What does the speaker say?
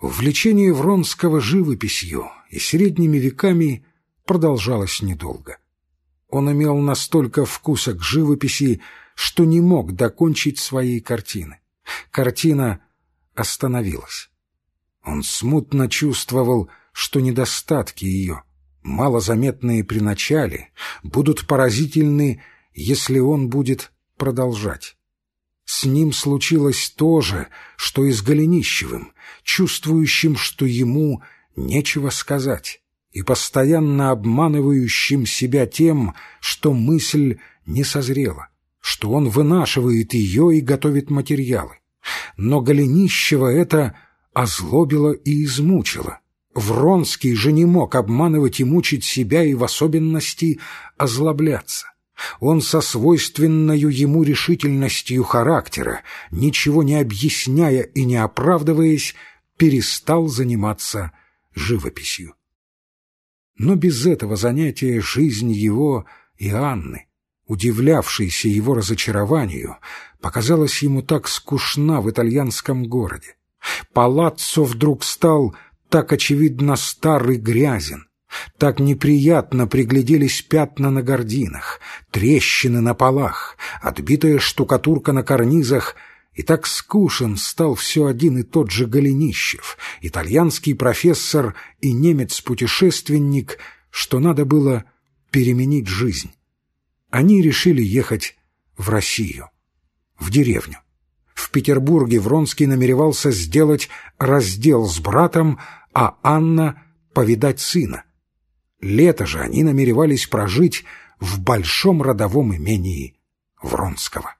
Увлечение Вронского живописью и средними веками продолжалось недолго. Он имел настолько вкуса к живописи, что не мог докончить своей картины. Картина остановилась. Он смутно чувствовал, что недостатки ее, малозаметные при начале, будут поразительны, если он будет продолжать. С ним случилось то же, что и с Голенищевым, чувствующим, что ему нечего сказать, и постоянно обманывающим себя тем, что мысль не созрела, что он вынашивает ее и готовит материалы. Но Голенищева это озлобило и измучило. Вронский же не мог обманывать и мучить себя и в особенности озлобляться. Он со свойственною ему решительностью характера, ничего не объясняя и не оправдываясь, перестал заниматься живописью. Но без этого занятия жизнь его и Анны, удивлявшейся его разочарованию, показалась ему так скучна в итальянском городе. Палаццо вдруг стал так очевидно старый грязен, так неприятно пригляделись пятна на гординах, трещины на полах, отбитая штукатурка на карнизах, и так скушен стал все один и тот же Голенищев, итальянский профессор и немец-путешественник, что надо было переменить жизнь. Они решили ехать в Россию, в деревню. В Петербурге Вронский намеревался сделать раздел с братом, а Анна — повидать сына. Лето же они намеревались прожить в большом родовом имении Вронского.